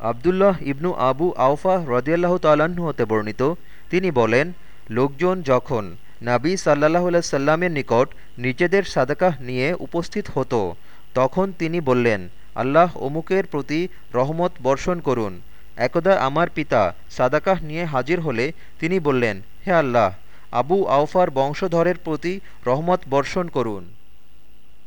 আবদুল্লাহ ইবনু আবু আউফা রদিয়াল্লাহ তাল্লাহ্ন হতে বর্ণিত। তিনি বলেন, লোকজন যখন নাবী সাল্লাহ সাল্লামের নিকট নিজেদের সাদাকাহ নিয়ে উপস্থিত হতো, তখন তিনি বললেন, আল্লাহ অমুকের প্রতি রহমত বর্ষণ করুন। একদা আমার পিতা সাদাকাহ নিয়ে হাজির হলে তিনি বললেন, হে আল্লাহ, আবু আউফার বংশধরের প্রতি রহমত বর্ষণ করুন